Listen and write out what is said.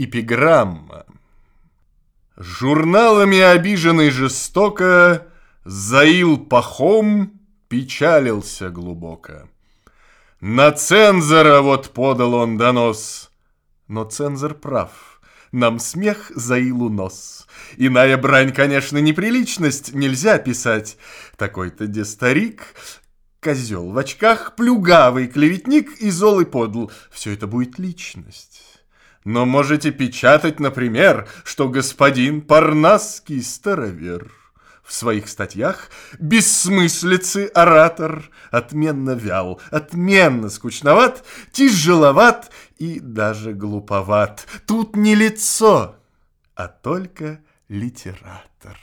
Эпиграмма. Журналами обиженный жестоко Заил пахом печалился глубоко. На цензора вот подал он донос, Но цензор прав, нам смех Заилу нос. Иная брань, конечно, неприличность, нельзя писать. Такой-то де старик, козел в очках, плюгавый клеветник и золый подл. Все это будет личность. Но можете печатать, например, что господин Парнасский старовер в своих статьях бессмыслицы оратор отменно вял, отменно скучноват, тяжеловат и даже глуповат. Тут не лицо, а только литератор.